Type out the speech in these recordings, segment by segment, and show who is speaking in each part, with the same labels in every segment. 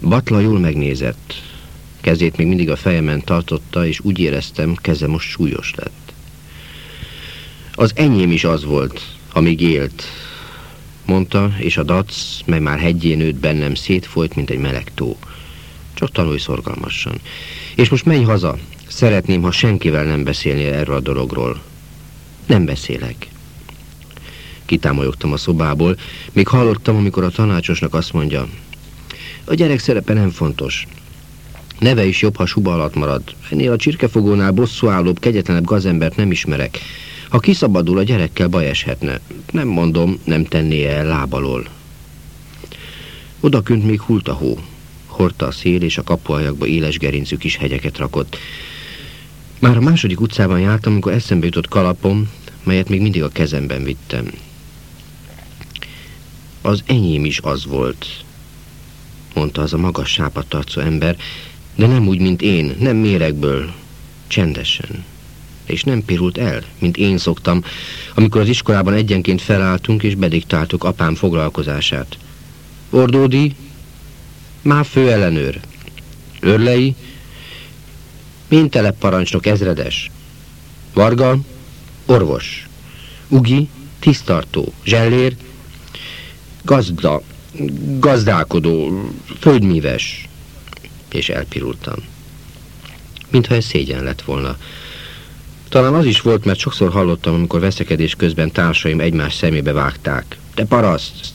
Speaker 1: Batla jól megnézett. Kezét még mindig a fejemen tartotta, és úgy éreztem, keze most súlyos lett. Az enyém is az volt, amíg élt, mondta, és a dac, mely már hegyén nőtt bennem, szétfolyt, mint egy meleg tó. Csak tanulj szorgalmasan. És most menj haza. Szeretném, ha senkivel nem beszélnél erről a dologról. Nem beszélek. Kitámolyogtam a szobából, még hallottam, amikor a tanácsosnak azt mondja, a gyerek szerepe nem fontos. Neve is jobb, ha suba alatt marad. Ennél a csirkefogónál bosszúállóbb, kegyetlenebb gazembert nem ismerek. Ha kiszabadul, a gyerekkel baj eshetne. Nem mondom, nem tenné el lábalól. Odakünt még hult a hó. Hordta a szél, és a kapuajakba éles gerincű kis hegyeket rakott. Már a második utcában jártam, amikor eszembe jutott kalapom, melyet még mindig a kezemben vittem. Az enyém is az volt, mondta az a magas sápadtarcú ember, de nem úgy, mint én, nem méregből, csendesen. És nem pirult el, mint én szoktam, amikor az iskolában egyenként felálltunk és bediktáltuk apám foglalkozását. Ordódi, már főellenőr. Örlei, parancsnok ezredes. Varga, orvos. Ugi, tisztartó. Zsellér, gazda, gazdálkodó, földmíves. És elpirultam. Mintha ez szégyen lett volna. Talán az is volt, mert sokszor hallottam, amikor veszekedés közben társaim egymás szemébe vágták. Te paraszt!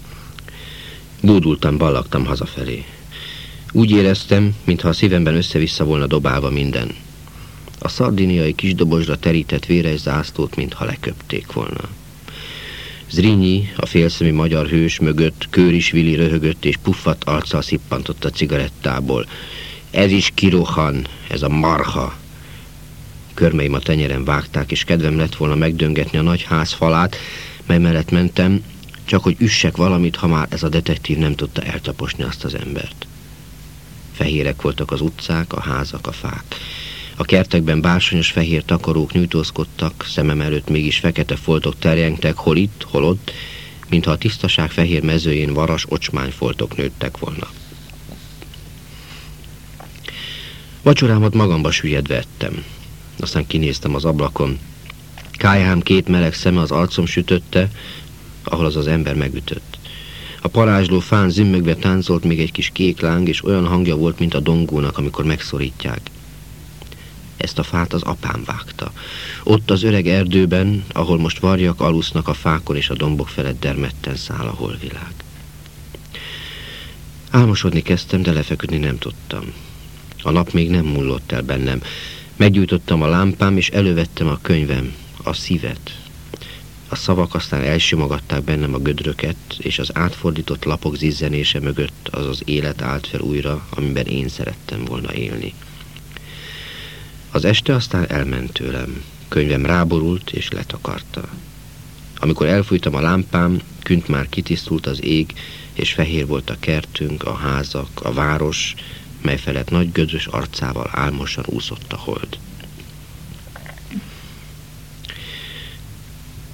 Speaker 1: Búdultam, ballagtam hazafelé. Úgy éreztem, mintha a szívemben össze-vissza volna dobálva minden. A szardiniai kis dobozsra terített véres zászlót, mintha leköpték volna. Zrínyi, a félszemi magyar hős mögött Vili röhögött és puffat arccal szippantott a cigarettából. Ez is kirohan, ez a marha. Körmeim a tenyerem vágták, és kedvem lett volna megdöngetni a nagy ház falát, mely mellett mentem, csak hogy üssek valamit, ha már ez a detektív nem tudta eltaposni azt az embert. Fehérek voltak az utcák, a házak, a fák. A kertekben bársonyos fehér takarók nyújtózkodtak, szemem előtt mégis fekete foltok terjengtek, hol itt, hol ott, mintha a tisztaság fehér mezőjén varas ocsmányfoltok nőttek volna. Vacsorámat magamba süllyedve ettem. Aztán kinéztem az ablakon. Kájhám két meleg szeme az arcom sütötte, ahol az az ember megütött. A parázsló fán zümmögve táncolt még egy kis kék láng, és olyan hangja volt, mint a dongónak, amikor megszorítják. Ezt a fát az apám vágta. Ott az öreg erdőben, ahol most varjak alusznak a fákon és a dombok felett dermedten száll a holvilág. Álmosodni kezdtem, de lefeküdni nem tudtam. A nap még nem mullott el bennem. Meggyújtottam a lámpám, és elővettem a könyvem, a szívet. A szavak aztán elsimogatták bennem a gödröket, és az átfordított lapok zizzenése mögött az az élet állt fel újra, amiben én szerettem volna élni. Az este aztán elment tőlem. Könyvem ráborult és letakarta. Amikor elfújtam a lámpám, künt már kitisztult az ég, és fehér volt a kertünk, a házak, a város, mely felett nagy gödrös arcával álmosan úszott a hold.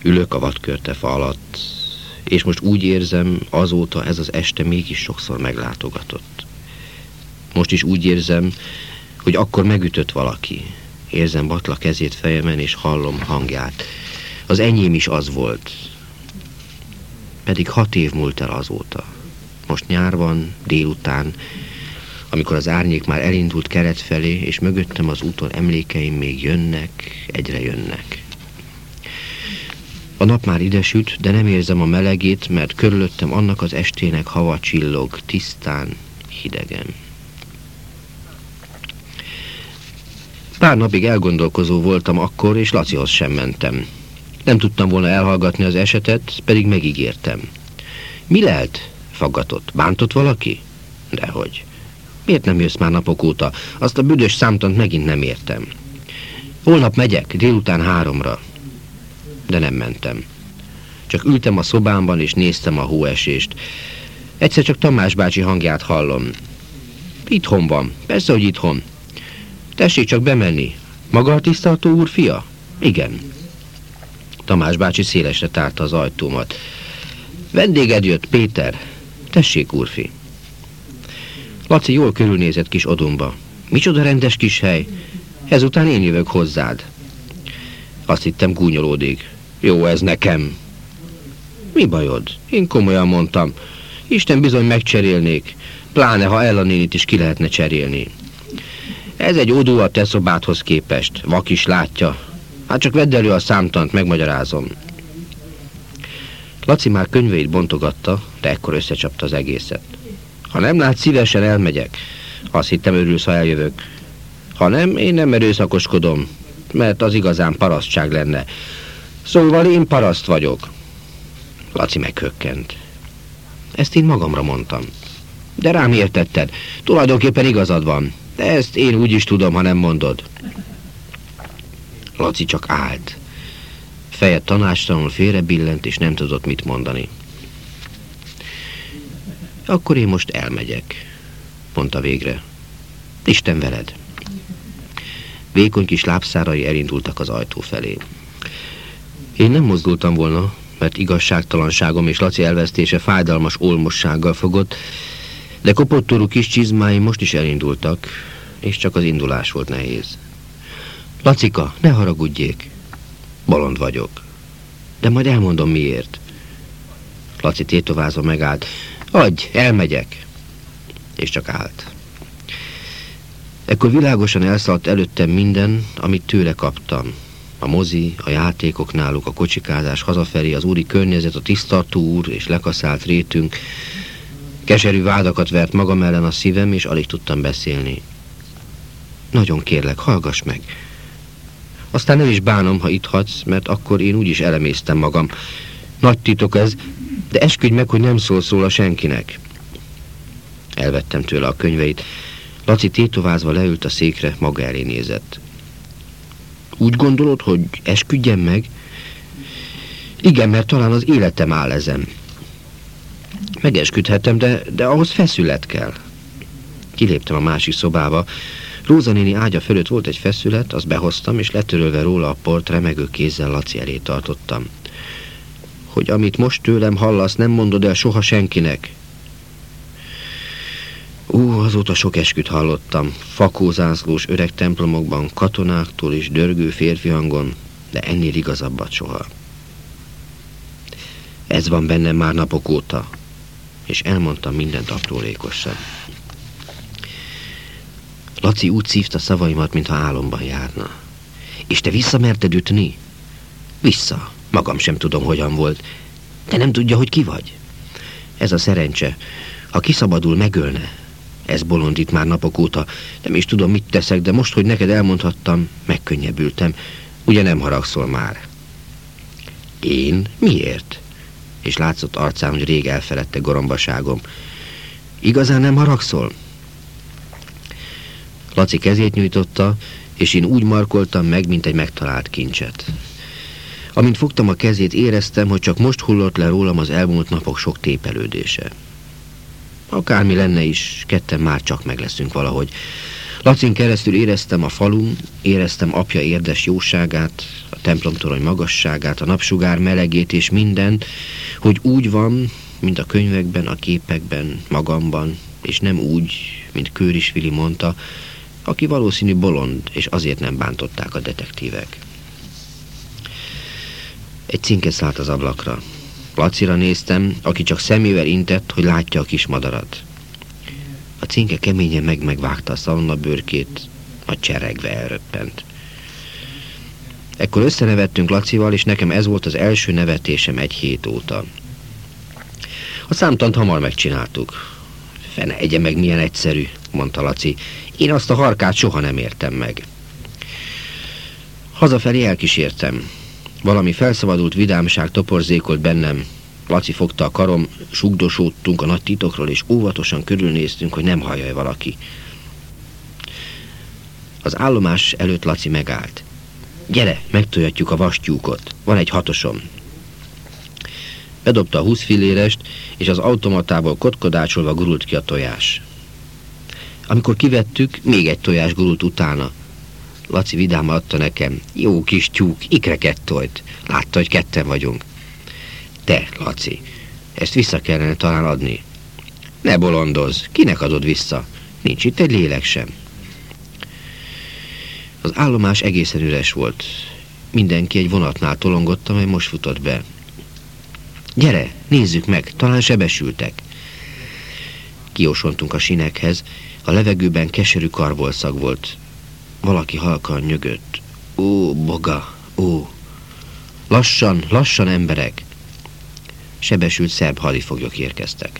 Speaker 1: Ülök a vadkörtefa alatt, és most úgy érzem, azóta ez az este mégis sokszor meglátogatott. Most is úgy érzem, hogy akkor megütött valaki. Érzem Batla kezét fejemen, és hallom hangját. Az enyém is az volt. Pedig hat év múlt el azóta. Most nyár van, délután, amikor az árnyék már elindult keret felé, és mögöttem az úton emlékeim még jönnek, egyre jönnek. A nap már idesült, de nem érzem a melegét, mert körülöttem annak az estének hava csillog, tisztán, hidegen. Pár napig elgondolkozó voltam akkor, és Lacihoz sem mentem. Nem tudtam volna elhallgatni az esetet, pedig megígértem. Mi lehet? Faggatott. Bántott valaki? Dehogy. Miért nem jössz már napok óta? Azt a büdös számtant megint nem értem. Holnap megyek, délután háromra. De nem mentem. Csak ültem a szobámban, és néztem a hóesést. Egyszer csak Tamás bácsi hangját hallom. Itthon van. Persze, hogy itthon. Tessék csak bemenni. Maga a tisztaltó úr fia? Igen. Tamás bácsi szélesre tárta az ajtómat. Vendéged jött, Péter. Tessék, úrfi. Laci jól körülnézett kis odumba. Micsoda rendes kis hely. Ezután én jövök hozzád. Azt hittem gúnyolódik. Jó, ez nekem. Mi bajod? Én komolyan mondtam. Isten bizony megcserélnék. Pláne, ha Ella nénit is ki lehetne cserélni. Ez egy odó a te szobádhoz képest. Vak is látja. Hát csak vedd elő a számtant, megmagyarázom. Laci már könyveit bontogatta, de ekkor összecsapta az egészet. Ha nem lát, szívesen elmegyek. Azt hittem, örülsz, ha eljövök. Ha nem, én nem erőszakoskodom, mert az igazán parasztság lenne. Szóval én paraszt vagyok. Laci meghökkent. Ezt én magamra mondtam. De rám értetted. Tulajdonképpen igazad van. De ezt én úgy is tudom, ha nem mondod. Laci csak állt. Feje tanástalanul félre billent, és nem tudott mit mondani. Akkor én most elmegyek, mondta végre. Isten veled. Vékony kis lábszárai elindultak az ajtó felé. Én nem mozdultam volna, mert igazságtalanságom és Laci elvesztése fájdalmas olmossággal fogott, de kopottorú kis csizmáim most is elindultak, és csak az indulás volt nehéz. Lacika, ne haragudjék. Bolond vagyok. De majd elmondom miért. Laci tétovázva megállt. Adj, elmegyek. És csak állt. Ekkor világosan elszaladt előttem minden, amit tőle kaptam. A mozi, a játékok náluk, a kocsikázás hazafelé, az úri környezet, a tisztartó úr és lekaszált rétünk. Keserű vádakat vert magam ellen a szívem, és alig tudtam beszélni. Nagyon kérlek, hallgass meg. Aztán nem is bánom, ha itt hadsz, mert akkor én úgyis elemésztem magam. Nagy titok ez, de esküdj meg, hogy nem szól szól a senkinek. Elvettem tőle a könyveit. Laci tétovázva leült a székre, maga elé nézett. Úgy gondolod, hogy esküdjem meg? Igen, mert talán az életem áll ezen. Megesküdhetem, de, de ahhoz feszület kell. Kiléptem a másik szobába. Róza néni ágya fölött volt egy feszület, azt behoztam, és letörölve róla a port remegő kézzel Laci elé tartottam. Hogy amit most tőlem hallasz, nem mondod el soha senkinek. Ú, azóta sok esküt hallottam, fakózászlós öreg templomokban, katonáktól és dörgő férfi hangon, de ennél igazabbat soha. Ez van bennem már napok óta, és elmondtam mindent aprólékosan. Laci úgy szívta szavaimat, mintha álomban járna. És te visszamerted ütni? Vissza. Magam sem tudom, hogyan volt. Te nem tudja, hogy ki vagy? Ez a szerencse. Ha kiszabadul, megölne. Ez bolondít már napok óta. Nem is tudom, mit teszek, de most, hogy neked elmondhattam, megkönnyebbültem. Ugye nem haragszol már? Én? Miért? És látszott arcán, hogy rég elfeledte gorombaságom. Igazán nem haragszol? Laci kezét nyújtotta, és én úgy markoltam meg, mint egy megtalált kincset. Amint fogtam a kezét, éreztem, hogy csak most hullott le rólam az elmúlt napok sok tépelődése. Akármi lenne is, ketten már csak meg leszünk valahogy. Lacin keresztül éreztem a falum, éreztem apja érdes jóságát, a templomtorony magasságát, a napsugár melegét és minden, hogy úgy van, mint a könyvekben, a képekben, magamban, és nem úgy, mint Kőrisvili mondta, aki valószínű bolond, és azért nem bántották a detektívek. Egy cinke szállt az ablakra. Lacira néztem, aki csak szemével intett, hogy látja a kis madarat. A cinke keményen meg-megvágta a szalonna bőrkét, a cseregve elröppent. Ekkor összenevettünk Lacival, és nekem ez volt az első nevetésem egy hét óta. A számtant hamar megcsináltuk. Fene egye meg milyen egyszerű, mondta Laci. Én azt a harkát soha nem értem meg. Hazafelé elkísértem. Valami felszabadult vidámság toporzékolt bennem. Laci fogta a karom, sugdosódtunk a nagy titokról, és óvatosan körülnéztünk, hogy nem hallja-e valaki. Az állomás előtt Laci megállt. Gyere, megtojatjuk a vastyúkot. Van egy hatosom. Bedobta a húsz fillérest, és az automatából kotkodácsolva gurult ki a tojás. Amikor kivettük, még egy tojás gurult utána. Laci vidáma adta nekem. Jó kis tyúk, ikreket tojt. Látta, hogy ketten vagyunk. Te, Laci, ezt vissza kellene talán adni. Ne bolondoz, kinek adod vissza? Nincs itt egy lélek sem. Az állomás egészen üres volt. Mindenki egy vonatnál tolongott, amely most futott be. Gyere, nézzük meg, talán sebesültek. Kiosontunk a sinekhez, a levegőben keserű karbolszag volt. Valaki halkan nyögött. Ó, boga, ó! Lassan, lassan emberek! Sebesült szerb hadifoglyok érkeztek.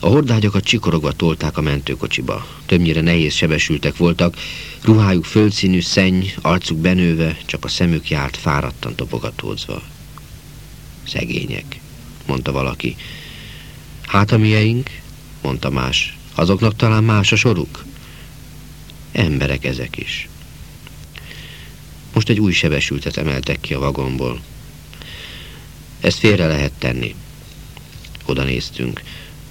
Speaker 1: A hordágyakat csikorogva tolták a mentőkocsiba. Többnyire nehéz sebesültek voltak, ruhájuk földszínű szenny, arcuk benőve, csak a szemük járt fáradtan topogatózva. Szegények, mondta valaki. Hát a mieink, mondta más. Azoknak talán más a soruk? Emberek ezek is. Most egy új sebesültet emeltek ki a vagonból. Ezt félre lehet tenni. Oda néztünk.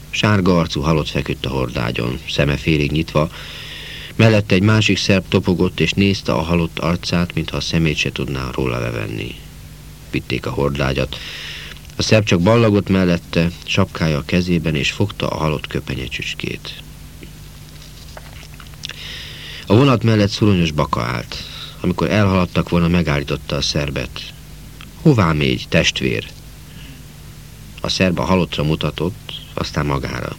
Speaker 1: Sárga arcú halott feküdt a hordágyon, szeme félig nyitva, mellette egy másik szerb topogott és nézte a halott arcát, mintha a szemét se tudná róla levenni. Vitték a hordágyat. A szerb csak ballagott mellette, sapkája a kezében, és fogta a halott köpenyecsücskét. A vonat mellett szuronyos baka állt. Amikor elhaladtak volna, megállította a szerbet. Hová mégy, testvér? A szerb a halottra mutatott, aztán magára.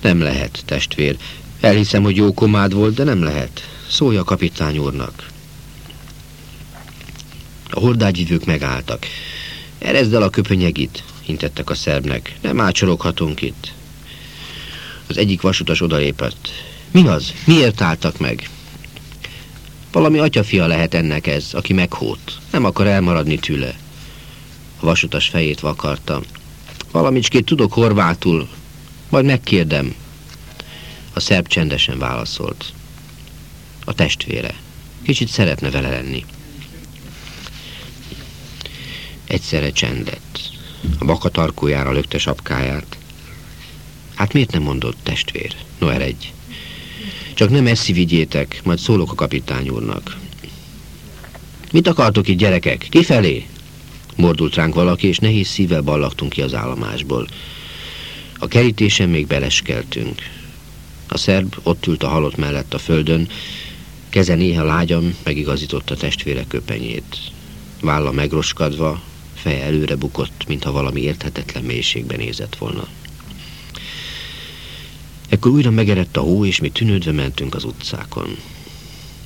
Speaker 1: Nem lehet, testvér. Elhiszem, hogy jó komád volt, de nem lehet. Szólja a kapitány úrnak. A hordágyvívők megálltak. Erezd el a köpönyegit, intettek a szerbnek. Nem ácsoroghatunk itt. Az egyik vasutas odalépett. Mi az? Miért álltak meg? Valami atyafia lehet ennek ez, aki meghót. Nem akar elmaradni tőle. A vasutas fejét vakarta. Valamicskét tudok horvátul, majd megkérdem. A szerb csendesen válaszolt. A testvére. Kicsit szeretne vele lenni. Egyszerre csendet. A baka tarkójára lökte sapkáját. Hát miért nem mondott testvér? No, eredj. Csak nem eszi vigyétek, majd szólok a kapitány úrnak. Mit akartok itt, gyerekek? Kifelé? Mordult ránk valaki, és nehéz szívvel ballagtunk ki az állomásból. A kerítésen még beleskeltünk. A szerb ott ült a halott mellett a földön, keze néha lágyan megigazította testvére köpenyét. Válla megroskadva, feje előre bukott, mintha valami érthetetlen mélységben nézett volna. Ekkor újra megerett a hó, és mi tűnődve mentünk az utcákon.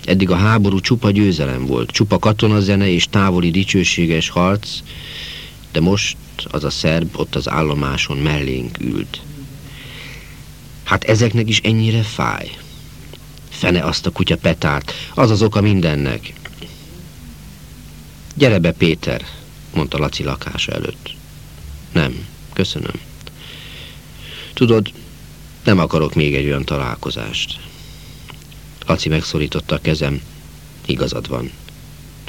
Speaker 1: Eddig a háború csupa győzelem volt, csupa katonazene és távoli dicsőséges harc, de most az a szerb ott az állomáson mellénk ült. Hát ezeknek is ennyire fáj. Fene azt a kutya petárt, az az oka mindennek. Gyere be, Péter, mondta Laci lakása előtt. Nem, köszönöm. Tudod, nem akarok még egy olyan találkozást. Laci megszorította a kezem. Igazad van.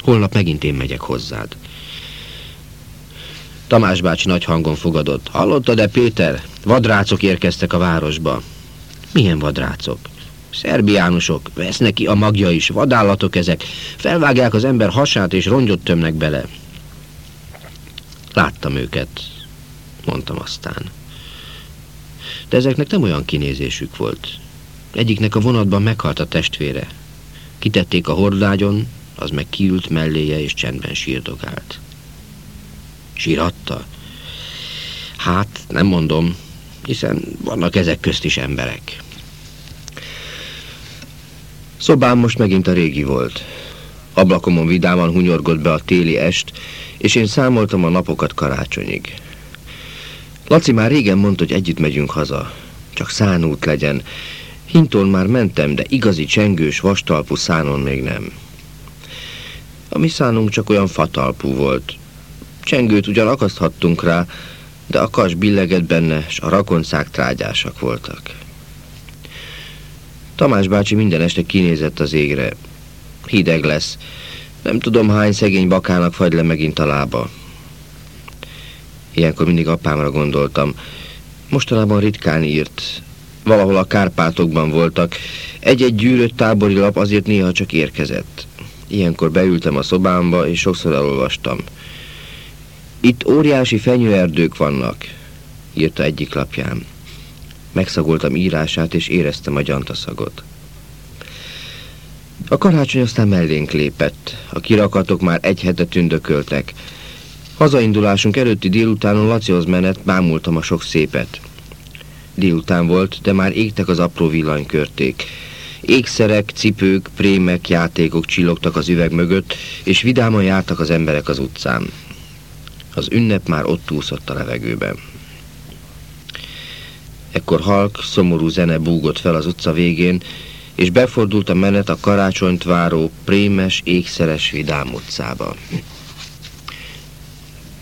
Speaker 1: Holnap megint én megyek hozzád. Tamás bácsi nagy hangon fogadott. Hallottad-e, Péter? Vadrácok érkeztek a városba. Milyen vadrácok? Szerbiánusok, vesznek ki a magja is, vadállatok ezek. Felvágják az ember hasát és rongyot tömnek bele. Láttam őket, mondtam aztán. De ezeknek nem olyan kinézésük volt. Egyiknek a vonatban meghalt a testvére. Kitették a hordágyon, az meg kiült melléje és csendben sírdogált. Síratta? Hát, nem mondom, hiszen vannak ezek közt is emberek. Szobám most megint a régi volt. Ablakomon vidáman hunyorgott be a téli est, és én számoltam a napokat karácsonyig. Laci már régen mondta, hogy együtt megyünk haza. Csak szánút legyen, Hinton már mentem, de igazi csengős, vastalpú szánon még nem. A mi szánunk csak olyan fatalpú volt. Csengőt ugyan akaszthattunk rá, de a kas billegett benne, s a rakoncák trágyásak voltak. Tamás bácsi minden este kinézett az égre. Hideg lesz. Nem tudom, hány szegény bakának fagy le megint a lába. Ilyenkor mindig apámra gondoltam. Mostanában ritkán írt, valahol a Kárpátokban voltak. Egy-egy gyűrött tábori lap azért néha csak érkezett. Ilyenkor beültem a szobámba, és sokszor elolvastam. Itt óriási fenyőerdők vannak, írta egyik lapján. Megszagoltam írását, és éreztem a gyantaszagot. A karácsony aztán mellénk lépett. A kirakatok már egy hete tündököltek. Hazaindulásunk előtti délutánon Lacihoz menet, bámultam a sok szépet. Délután volt, de már égtek az apró villanykörték. Ékszerek, cipők, prémek, játékok csillogtak az üveg mögött, és vidáman jártak az emberek az utcán. Az ünnep már ott úszott a levegőben. Ekkor halk, szomorú zene búgott fel az utca végén, és befordult a menet a karácsonyt váró, prémes, ékszeres vidám utcába.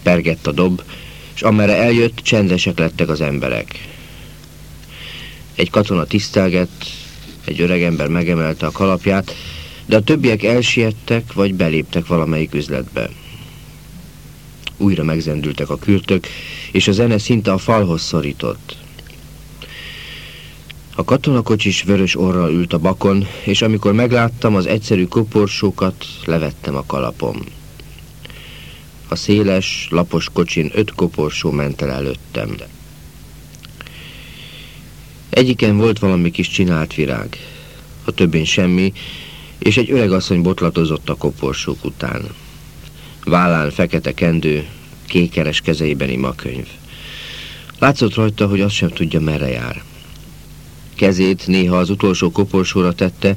Speaker 1: Pergett a dob, és amerre eljött, csendesek lettek az emberek. Egy katona tisztelgett, egy öregember megemelte a kalapját, de a többiek elsiettek, vagy beléptek valamelyik üzletbe. Újra megzendültek a kürtök, és a zene szinte a falhoz szorított. A katonakocsis vörös orral ült a bakon, és amikor megláttam az egyszerű koporsókat, levettem a kalapom. A széles, lapos kocsin öt koporsó ment el előttem. Egyiken volt valami kis csinált virág, a többén semmi, és egy öreg asszony botlatozott a koporsók után. Vállán fekete kendő, kékeres kezeiben ima könyv. Látszott rajta, hogy azt sem tudja, merre jár. Kezét néha az utolsó koporsóra tette,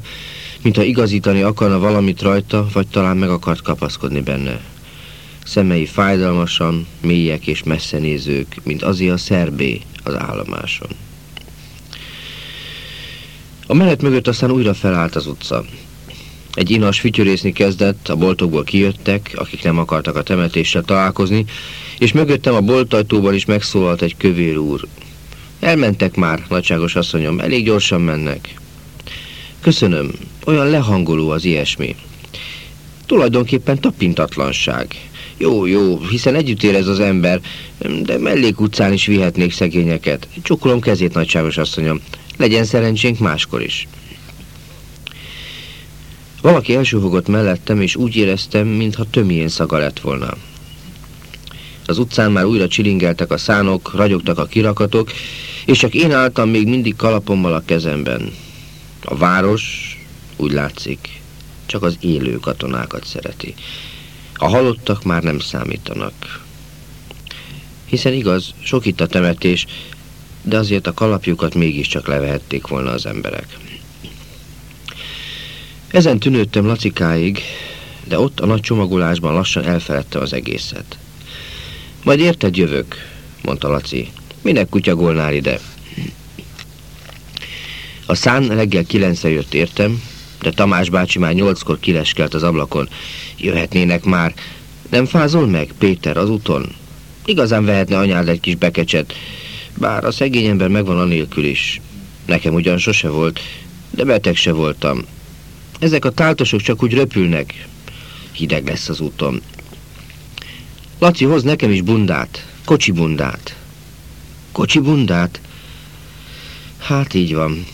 Speaker 1: mintha igazítani akarna valamit rajta, vagy talán meg akart kapaszkodni benne. Szemei fájdalmasan, mélyek és messzenézők, mint azé a szerbé az állomáson. A menet mögött aztán újra felállt az utca. Egy inas fütyörészni kezdett, a boltokból kijöttek, akik nem akartak a temetéssel találkozni, és mögöttem a boltajtóban is megszólalt egy kövér úr. Elmentek már, nagyságos asszonyom, elég gyorsan mennek. Köszönöm, olyan lehangoló az ilyesmi. Tulajdonképpen tapintatlanság. Jó, jó, hiszen együtt érez az ember, de mellék utcán is vihetnék szegényeket. Csukolom kezét, nagyságos asszonyom. Legyen szerencsénk máskor is. Valaki elsúfogott mellettem, és úgy éreztem, mintha tömjén szaga lett volna. Az utcán már újra csilingeltek a szánok, ragyogtak a kirakatok, és csak én álltam még mindig kalapommal a kezemben. A város, úgy látszik, csak az élő katonákat szereti. A halottak már nem számítanak. Hiszen igaz, sok itt a temetés, de azért a kalapjukat mégiscsak levehették volna az emberek. Ezen tűnődtem Lacikáig, de ott a nagy csomagolásban lassan elfeledte az egészet. Majd érted jövök, mondta Laci. Minek kutyagolnál ide? A szán reggel kilencre jött értem, de Tamás bácsi már nyolckor kileskelt az ablakon. Jöhetnének már. Nem fázol meg, Péter, az úton? Igazán vehetne anyád egy kis bekecset, bár a szegény ember megvan anélkül is. Nekem ugyan sose volt, de beteg se voltam. Ezek a táltosok csak úgy röpülnek. Hideg lesz az úton. Laci, hoz nekem is bundát, kocsi bundát. Kocsi bundát? Hát így van.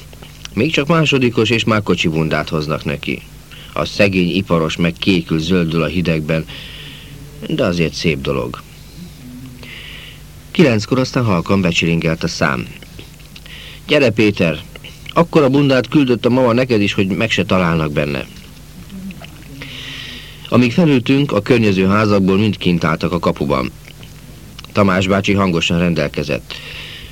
Speaker 1: Még csak másodikos és már kocsi bundát hoznak neki. A szegény iparos meg kékül zöldül a hidegben, de azért szép dolog. Kilenckor aztán halkan becsiringelt a szám. Gyere, Péter, akkor a bundát küldött a mama neked is, hogy meg se találnak benne. Amíg felültünk, a környező házakból mind kint álltak a kapuban. Tamás bácsi hangosan rendelkezett.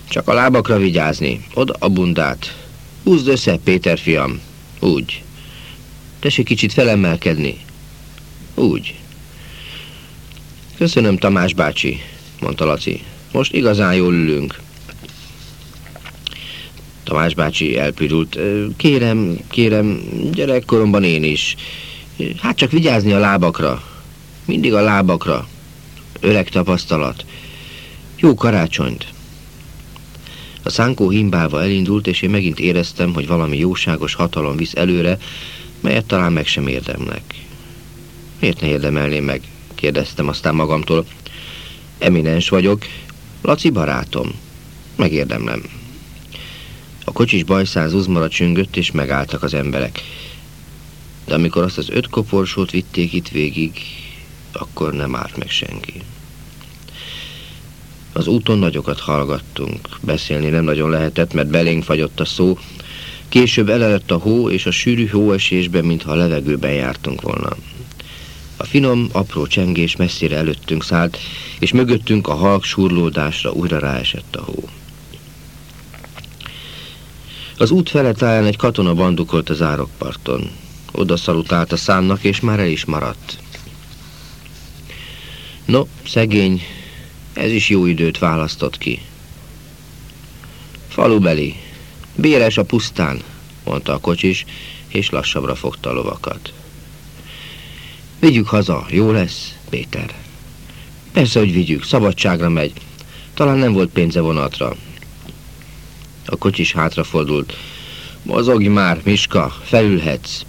Speaker 1: Csak a lábakra vigyázni. Oda a bundát. Húzd össze, Péter fiam. Úgy. Tessék kicsit felemelkedni. Úgy. Köszönöm, Tamás bácsi, mondta Laci. Most igazán jól ülünk. Tamás bácsi elpirult. Kérem, kérem, gyerekkoromban én is. Hát csak vigyázni a lábakra. Mindig a lábakra. Öreg tapasztalat. Jó karácsonyt. A szánkó himbálva elindult, és én megint éreztem, hogy valami jóságos hatalom visz előre, melyet talán meg sem érdemlek. Miért ne érdemelném meg? kérdeztem aztán magamtól. Eminens vagyok, Laci barátom. Megérdemlem. A kocsis bajszán uzmara csüngött, és megálltak az emberek. De amikor azt az öt koporsót vitték itt végig, akkor nem árt meg senki. Az úton nagyokat hallgattunk. Beszélni nem nagyon lehetett, mert belénk fagyott a szó. Később elelett a hó, és a sűrű hóesésben, mintha a levegőben jártunk volna. A finom, apró csengés messzire előttünk szállt, és mögöttünk a halk surlódásra újra ráesett a hó. Az út feletáján egy katona bandukolt az árokparton. Oda szalutált a számnak, és már el is maradt. No, szegény, ez is jó időt választott ki. Falubeli, béres a pusztán, mondta a kocsis, és lassabbra fogta a lovakat. Vigyük haza, jó lesz, Péter. Persze, hogy vigyük, szabadságra megy. Talán nem volt pénze vonatra. A kocsis hátrafordult. Mozogj már, Miska, felülhetsz.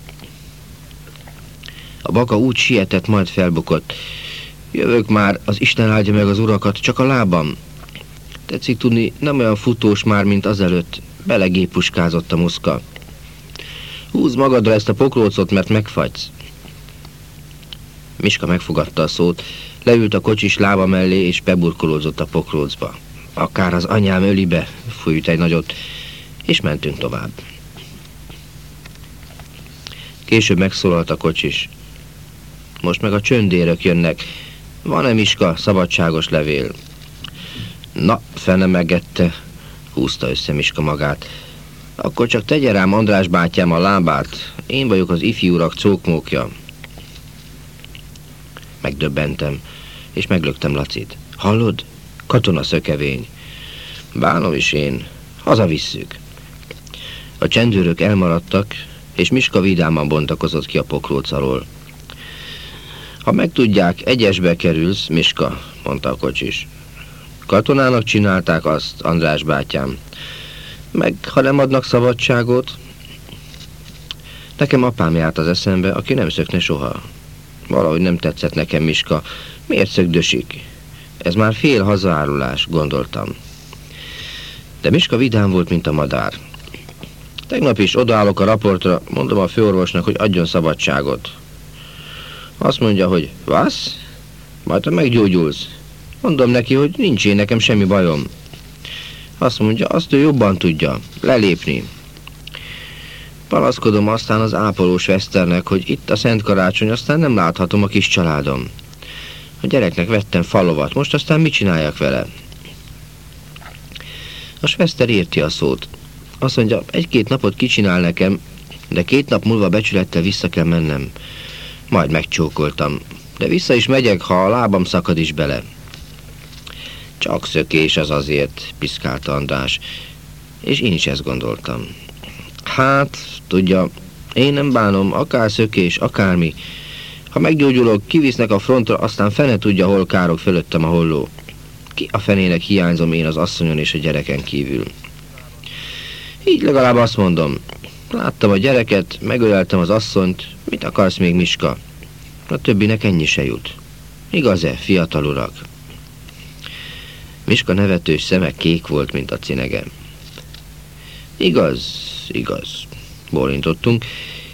Speaker 1: A baka úgy sietett, majd felbukott. Jövök már, az Isten áldja meg az urakat, csak a lábam. Tetszik tudni, nem olyan futós már, mint azelőtt. Belegépuskázott a muszka. Húz magadra ezt a pokrócot, mert megfagysz. Miska megfogadta a szót, leült a kocsis lába mellé, és beburkolózott a pokrócba. Akár az anyám ölibe, fújt egy nagyot, és mentünk tovább. Később megszólalt a kocsis. Most meg a csöndérök jönnek. Van-e Miska szabadságos levél? Na, fene megette, húzta össze Miska magát. Akkor csak tegye rám András bátyám a lábát. Én vagyok az ifjúrak cókmókja. Megdöbbentem, és meglöktem Lacit. Hallod? Katona szökevény. Bánom is én. Hazavisszük. A csendőrök elmaradtak, és Miska vidáman bontakozott ki a pokróc alól. Ha megtudják, egyesbe kerülsz, Miska, mondta a kocsis. Katonának csinálták azt, András bátyám. Meg ha nem adnak szabadságot, Nekem apám járt az eszembe, aki nem szökne soha. Valahogy nem tetszett nekem Miska. Miért szögdösik? Ez már fél hazaárulás, gondoltam. De Miska vidám volt, mint a madár. Tegnap is odaállok a raportra, mondom a főorvosnak, hogy adjon szabadságot. Azt mondja, hogy vasz? Majd te meggyógyulsz. Mondom neki, hogy nincs én nekem semmi bajom. Azt mondja, azt ő jobban tudja. Lelépni. Palaszkodom aztán az ápolós Veszternek, hogy itt a Szent Karácsony, aztán nem láthatom a kis családom. A gyereknek vettem falovat, most aztán mit csináljak vele? A Sveszter érti a szót. Azt mondja, egy-két napot kicsinál nekem, de két nap múlva becsülettel vissza kell mennem. Majd megcsókoltam. De vissza is megyek, ha a lábam szakad is bele. Csak szökés az azért, piszkálta András. És én is ezt gondoltam. Hát, tudja, én nem bánom, akár szökés, akármi. Ha meggyógyulok, kivisznek a frontra, aztán fene tudja, hol károk fölöttem a holló. Ki a fenének hiányzom én az asszonyon és a gyereken kívül. Így legalább azt mondom. Láttam a gyereket, megöleltem az asszonyt, mit akarsz még, Miska? A többinek ennyi se jut. Igaz-e, fiatal urak? Miska nevetős szeme kék volt, mint a cinegem. Igaz, igaz, bólintottunk,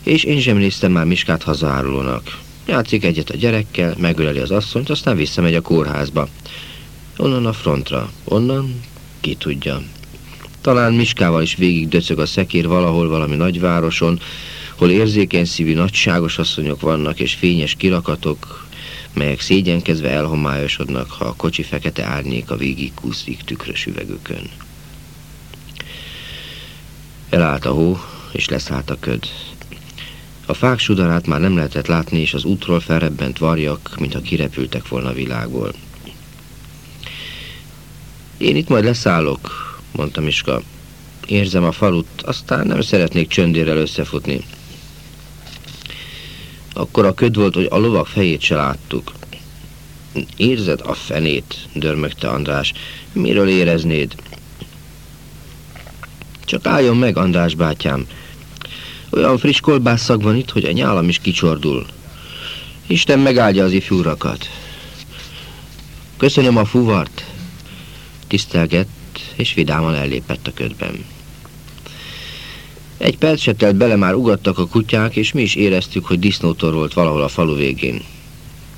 Speaker 1: és én sem néztem már Miskát hazaárulónak. Játszik egyet a gyerekkel, megöleli az asszonyt, aztán visszamegy a kórházba. Onnan a frontra, onnan ki tudja. Talán Miskával is végig döcög a szekér valahol valami nagyvároson, hol érzékeny szívű nagyságos asszonyok vannak, és fényes kirakatok, melyek szégyenkezve elhomályosodnak, ha a kocsi fekete árnyéka végig kúszik tükrös üvegükön. Elállt a hó, és leszállt a köd. A fák sudarát már nem lehetett látni, és az útról felrebbent varjak, mintha kirepültek volna a világból. Én itt majd leszállok, mondta Miska. Érzem a falut, aztán nem szeretnék csöndérrel összefutni. Akkor a köd volt, hogy a lovak fejét se láttuk. Érzed a fenét, dörmögte András. Miről éreznéd? Csak álljon meg, András bátyám. Olyan friss kolbásszag van itt, hogy a nyálam is kicsordul. Isten megáldja az ifjúrakat. Köszönöm a fuvart. Tisztelgett, és vidáman ellépett a ködben. Egy perc se telt bele, már ugattak a kutyák, és mi is éreztük, hogy disznótor volt valahol a falu végén.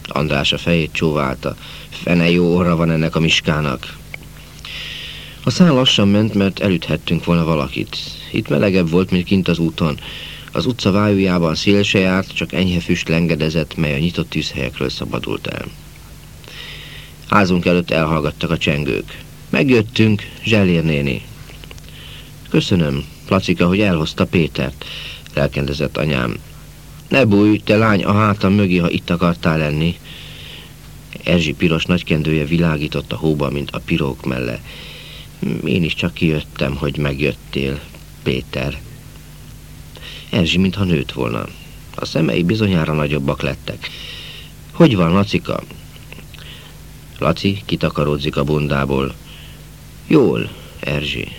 Speaker 1: András a fejét csóválta. Fene jó orra van ennek a miskának. A szál lassan ment, mert elüthettünk volna valakit. Itt melegebb volt, mint kint az úton. Az utca vájújában szél se járt, csak enyhe füst lengedezett, mely a nyitott tűzhelyekről szabadult el. Házunk előtt elhallgattak a csengők. Megjöttünk, Zselér néni. Köszönöm, Placika, hogy elhozta Pétert, lelkendezett anyám. Ne bújj, te lány a hátam mögé, ha itt akartál lenni. Erzsi piros nagykendője világított a hóba, mint a pirók melle. Én is csak kijöttem, hogy megjöttél, Péter. Erzsi, mintha nőtt volna. A szemei bizonyára nagyobbak lettek. Hogy van, Lacika? Laci kitakarodzik a bundából. Jól, Erzsi.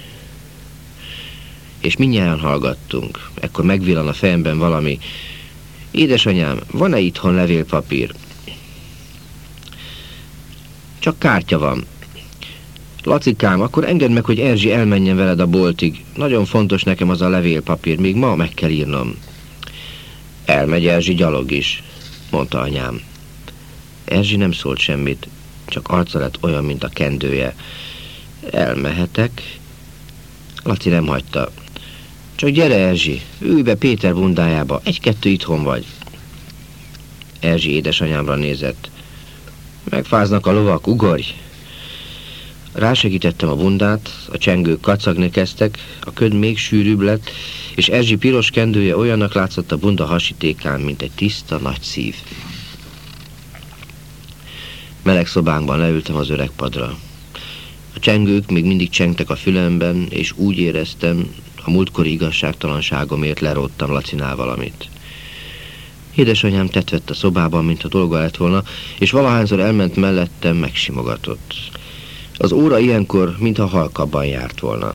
Speaker 1: És mindjárt hallgattunk. Ekkor megvillan a fejemben valami. Édesanyám, van-e itthon levélpapír? Csak kártya van. Lacikám, akkor engedd meg, hogy Erzsi elmenjen veled a boltig. Nagyon fontos nekem az a levélpapír, még ma meg kell írnom. Elmegy Erzsi gyalog is, mondta anyám. Erzsi nem szólt semmit, csak arca lett olyan, mint a kendője. Elmehetek? Laci nem hagyta. Csak gyere, Erzsi, ülj be Péter bundájába, egy-kettő itthon vagy. Erzsi édesanyámra nézett. Megfáznak a lovak, ugorj! Rásegítettem a bundát, a csengők kacagni kezdtek, a köd még sűrűbb lett, és Erzsi piros kendője olyannak látszott a bunda hasítékán, mint egy tiszta nagy szív. Meleg szobánkban leültem az öreg padra. A csengők még mindig csengtek a fülemben, és úgy éreztem, a múltkori igazságtalanságomért leróttam Lacinál valamit. Édesanyám tetvett a szobában, mint a dolga lett volna, és valahányszor elment mellettem, megsimogatott. Az óra ilyenkor, mintha halkabban járt volna.